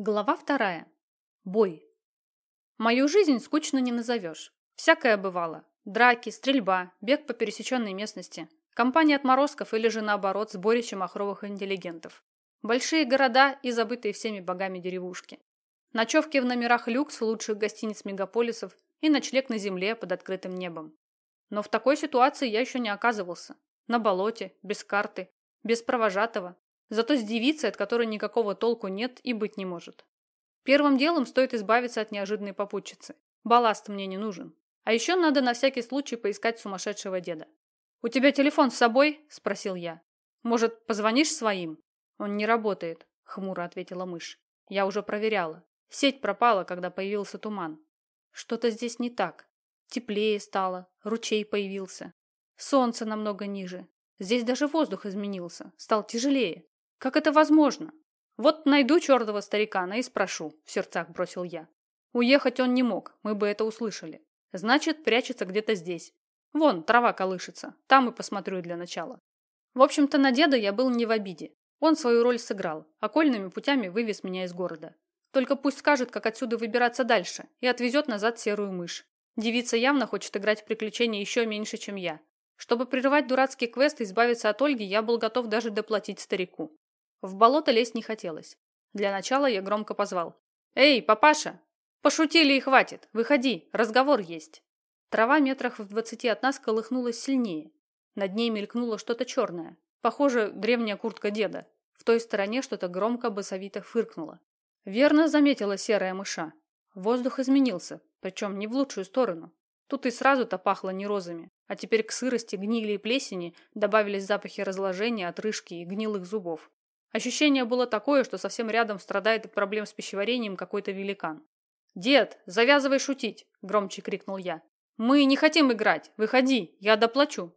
Глава вторая. Бой. Мою жизнь скучно не назовешь. Всякое бывало. Драки, стрельба, бег по пересеченной местности, компания отморозков или же наоборот сборище махровых интеллигентов. Большие города и забытые всеми богами деревушки. Ночевки в номерах люкс лучших гостиниц мегаполисов и ночлег на земле под открытым небом. Но в такой ситуации я еще не оказывался. На болоте, без карты, без провожатого, Зато с девицей, от которой никакого толку нет и быть не может. Первым делом стоит избавиться от неожиданной попутчицы. Балласт мне не нужен. А еще надо на всякий случай поискать сумасшедшего деда. «У тебя телефон с собой?» – спросил я. «Может, позвонишь своим?» «Он не работает», – хмуро ответила мышь. «Я уже проверяла. Сеть пропала, когда появился туман. Что-то здесь не так. Теплее стало, ручей появился. Солнце намного ниже. Здесь даже воздух изменился, стал тяжелее. Как это возможно? Вот найду чертова старикана и спрошу, в сердцах бросил я. Уехать он не мог, мы бы это услышали. Значит, прячется где-то здесь. Вон, трава колышется, там и посмотрю для начала. В общем-то, на деда я был не в обиде. Он свою роль сыграл, окольными путями вывез меня из города. Только пусть скажет, как отсюда выбираться дальше, и отвезет назад серую мышь. Девица явно хочет играть в приключения еще меньше, чем я. Чтобы прерывать дурацкий квест и избавиться от Ольги, я был готов даже доплатить старику. В болото лезть не хотелось. Для начала я громко позвал. «Эй, папаша! Пошутили и хватит! Выходи, разговор есть!» Трава метрах в двадцати от нас колыхнулась сильнее. Над ней мелькнуло что-то черное. Похоже, древняя куртка деда. В той стороне что-то громко басовито фыркнуло. Верно заметила серая мыша. Воздух изменился, причем не в лучшую сторону. Тут и сразу-то пахло не розами, а теперь к сырости, гнили и плесени добавились запахи разложения, отрыжки и гнилых зубов. Ощущение было такое, что совсем рядом страдает от проблем с пищеварением какой-то великан. «Дед, завязывай шутить!» – громче крикнул я. «Мы не хотим играть! Выходи, я доплачу!»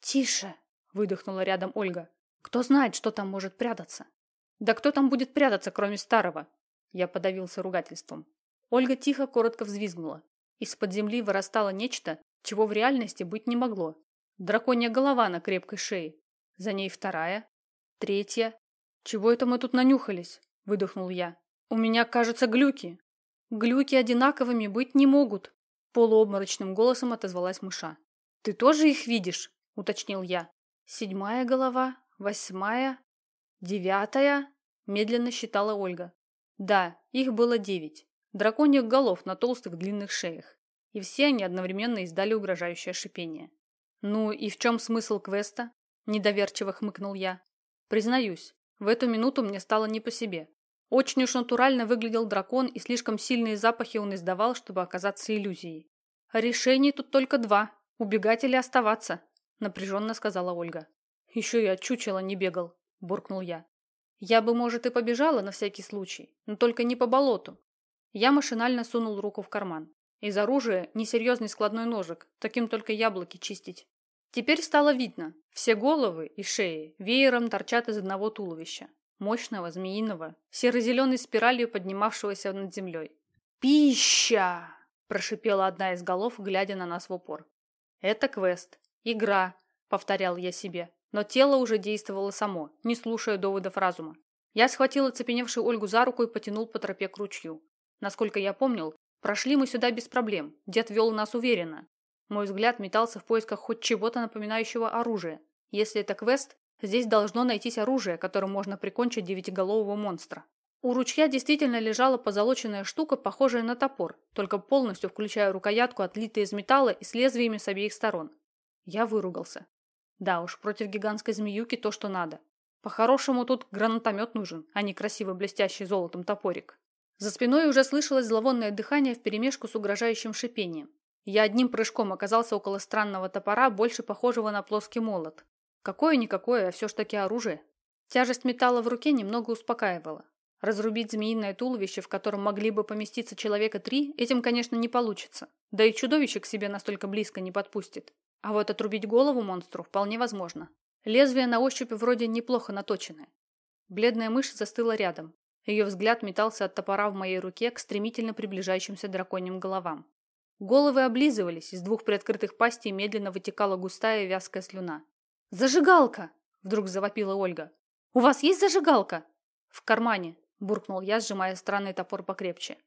«Тише!» – выдохнула рядом Ольга. «Кто знает, что там может прятаться?» «Да кто там будет прятаться, кроме старого?» Я подавился ругательством. Ольга тихо, коротко взвизгнула. Из-под земли вырастало нечто, чего в реальности быть не могло. Драконья голова на крепкой шее. За ней вторая, третья, «Чего это мы тут нанюхались?» – выдохнул я. «У меня, кажется, глюки». «Глюки одинаковыми быть не могут», – полуобморочным голосом отозвалась мыша. «Ты тоже их видишь?» – уточнил я. «Седьмая голова, восьмая, девятая», – медленно считала Ольга. «Да, их было девять. Драконьих голов на толстых длинных шеях. И все они одновременно издали угрожающее шипение. «Ну и в чем смысл квеста?» – недоверчиво хмыкнул я. «Признаюсь, в эту минуту мне стало не по себе. Очень уж натурально выглядел дракон, и слишком сильные запахи он издавал, чтобы оказаться иллюзией. «Решений тут только два – убегать или оставаться», – напряженно сказала Ольга. «Еще и от не бегал», – буркнул я. «Я бы, может, и побежала на всякий случай, но только не по болоту». Я машинально сунул руку в карман. Из оружия несерьезный складной ножик, таким только яблоки чистить. Теперь стало видно, все головы и шеи веером торчат из одного туловища, мощного, змеиного, серо-зеленой спиралью поднимавшегося над землей. «Пища!» – прошипела одна из голов, глядя на нас в упор. «Это квест. Игра», – повторял я себе. Но тело уже действовало само, не слушая доводов разума. Я схватил оцепеневшую Ольгу за руку и потянул по тропе к ручью. Насколько я помнил, прошли мы сюда без проблем. Дед вел нас уверенно. Мой взгляд метался в поисках хоть чего-то напоминающего оружие. Если это квест, здесь должно найтись оружие, которым можно прикончить девятиголового монстра. У ручья действительно лежала позолоченная штука, похожая на топор, только полностью включая рукоятку, отлитая из металла и с лезвиями с обеих сторон. Я выругался. Да уж, против гигантской змеюки то, что надо. По-хорошему тут гранатомет нужен, а не красиво блестящий золотом топорик. За спиной уже слышалось зловонное дыхание вперемешку с угрожающим шипением. Я одним прыжком оказался около странного топора, больше похожего на плоский молот. Какое-никакое, а все ж таки оружие. Тяжесть металла в руке немного успокаивала. Разрубить змеиное туловище, в котором могли бы поместиться человека три, этим, конечно, не получится. Да и чудовище к себе настолько близко не подпустит. А вот отрубить голову монстру вполне возможно. Лезвие на ощупь вроде неплохо наточенное. Бледная мышь застыла рядом. Ее взгляд метался от топора в моей руке к стремительно приближающимся драконьим головам. Головы облизывались, из двух приоткрытых пастей медленно вытекала густая вязкая слюна. «Зажигалка!» – вдруг завопила Ольга. «У вас есть зажигалка?» «В кармане», буркнул я, сжимая странный топор покрепче.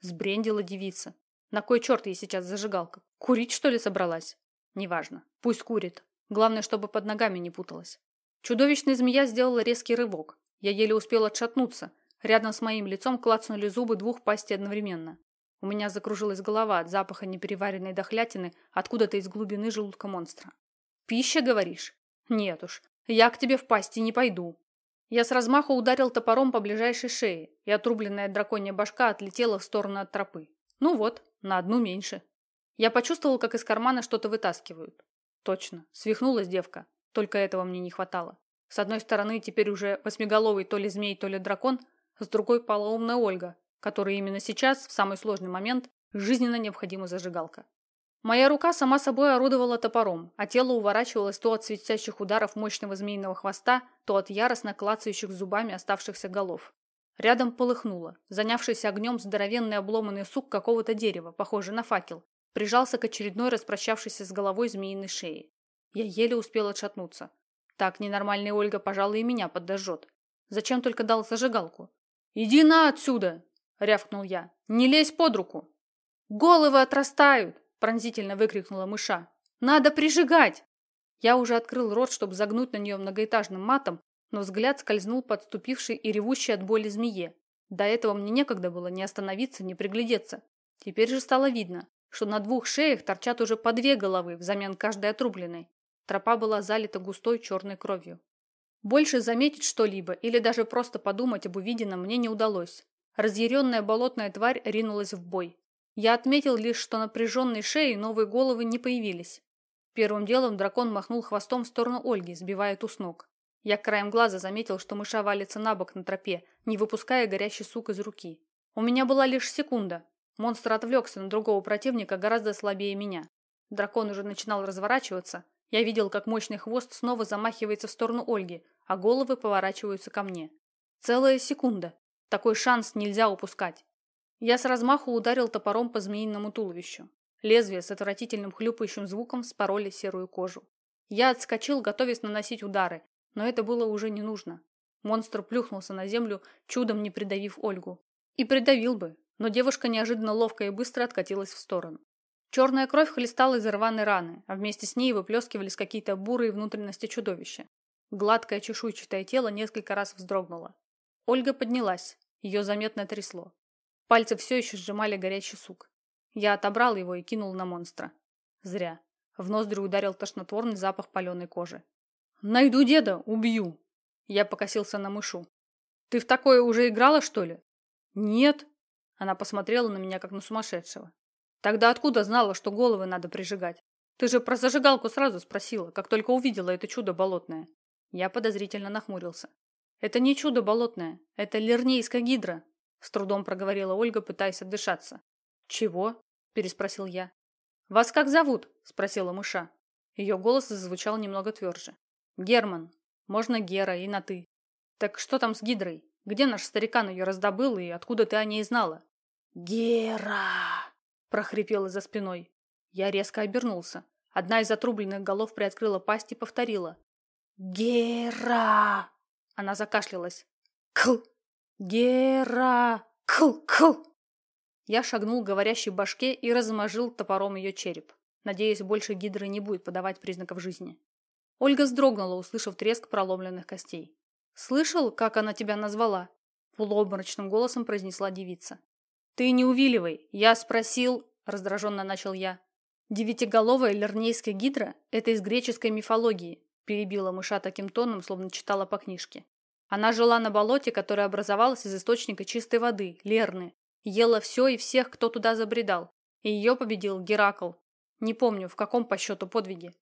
Сбрендила девица. На кой черт ей сейчас зажигалка? Курить, что ли, собралась? Неважно. Пусть курит. Главное, чтобы под ногами не путалась. Чудовищная змея сделала резкий рывок. Я еле успел отшатнуться. Рядом с моим лицом клацнули зубы двух пастей одновременно. У меня закружилась голова от запаха непереваренной дохлятины откуда-то из глубины желудка монстра. «Пища, говоришь?» «Нет уж, я к тебе в пасти не пойду». Я с размаху ударил топором по ближайшей шее, и отрубленная драконья башка отлетела в сторону от тропы. Ну вот, на одну меньше. Я почувствовал, как из кармана что-то вытаскивают. Точно, свихнулась девка. Только этого мне не хватало. С одной стороны, теперь уже восьмиголовый то ли змей, то ли дракон, с другой полоумная Ольга, которой именно сейчас, в самый сложный момент, жизненно необходима зажигалка. Моя рука сама собой орудовала топором, а тело уворачивалось то от светящих ударов мощного змеиного хвоста, то от яростно клацающих зубами оставшихся голов. Рядом полыхнуло. Занявшийся огнем здоровенный обломанный сук какого-то дерева, похожий на факел, прижался к очередной распрощавшейся с головой змеиной шее. Я еле успел отшатнуться. Так ненормальная Ольга, пожалуй, и меня подожжет. Зачем только дал зажигалку? «Иди на отсюда!» — рявкнул я. «Не лезь под руку!» «Головы отрастают!» — пронзительно выкрикнула мыша. «Надо прижигать!» Я уже открыл рот, чтобы загнуть на нее многоэтажным матом, но взгляд скользнул подступивший и ревущий от боли змее. До этого мне некогда было ни остановиться, ни приглядеться. Теперь же стало видно, что на двух шеях торчат уже по две головы взамен каждой отрубленной. Тропа была залита густой черной кровью. Больше заметить что-либо или даже просто подумать об увиденном мне не удалось. Разъяренная болотная тварь ринулась в бой. Я отметил лишь, что напряженной шеи новые головы не появились. Первым делом дракон махнул хвостом в сторону Ольги, сбивая ту с ног. Я краем глаза заметил, что мыша валится на бок на тропе, не выпуская горящий сук из руки. У меня была лишь секунда. Монстр отвлекся на другого противника гораздо слабее меня. Дракон уже начинал разворачиваться, я видел, как мощный хвост снова замахивается в сторону Ольги, а головы поворачиваются ко мне. Целая секунда. Такой шанс нельзя упускать. Я с размаху ударил топором по змеиному туловищу. Лезвие с отвратительным хлюпающим звуком спороли серую кожу. Я отскочил, готовясь наносить удары, но это было уже не нужно. Монстр плюхнулся на землю, чудом не придавив Ольгу. И придавил бы, но девушка неожиданно ловко и быстро откатилась в сторону. Черная кровь хлестала из рваной раны, а вместе с ней выплескивались какие-то бурые внутренности чудовища. Гладкое чешуйчатое тело несколько раз вздрогнуло. Ольга поднялась, ее заметно трясло. Пальцы все еще сжимали горячий сук. Я отобрал его и кинул на монстра. Зря. В ноздри ударил тошнотворный запах паленой кожи. «Найду деда, убью!» Я покосился на мышу. «Ты в такое уже играла, что ли?» «Нет». Она посмотрела на меня, как на сумасшедшего. Тогда откуда знала, что головы надо прижигать? Ты же про зажигалку сразу спросила, как только увидела это чудо болотное. Я подозрительно нахмурился. Это не чудо болотное, это лернейская гидра, с трудом проговорила Ольга, пытаясь отдышаться. Чего? переспросил я. Вас как зовут? спросила мыша. Ее голос зазвучал немного тверже. Герман. Можно Гера и на ты. Так что там с гидрой? Где наш старикан ее раздобыл и откуда ты о ней знала? Гера! прохрипело за спиной. Я резко обернулся. Одна из отрубленных голов приоткрыла пасть и повторила. «Гера!» Она закашлялась. «Кл! Гера! Кл-кл!» Я шагнул к говорящей башке и размажил топором ее череп. Надеюсь, больше гидры не будет подавать признаков жизни. Ольга вздрогнула, услышав треск проломленных костей. «Слышал, как она тебя назвала?» Полуобморочным голосом произнесла девица. «Ты не увиливай. Я спросил...» – раздраженно начал я. «Девятиголовая лернейская гидра – это из греческой мифологии», – перебила мыша таким тоном, словно читала по книжке. Она жила на болоте, которое образовалось из источника чистой воды, Лерны. Ела все и всех, кто туда забредал. И ее победил Геракл. Не помню, в каком по счету подвиге.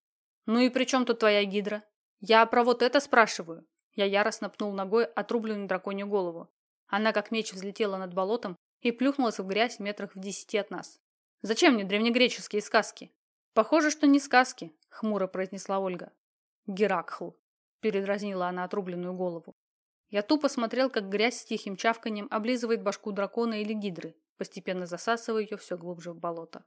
«Ну и при чем тут твоя гидра?» «Я про вот это спрашиваю». Я яростно пнул ногой отрубленную драконью голову. Она как меч взлетела над болотом и плюхнулась в грязь метрах в десяти от нас. «Зачем мне древнегреческие сказки?» «Похоже, что не сказки», — хмуро произнесла Ольга. «Геракл», — передразнила она отрубленную голову. Я тупо смотрел, как грязь с тихим чавканием облизывает башку дракона или гидры, постепенно засасывая ее все глубже в болото.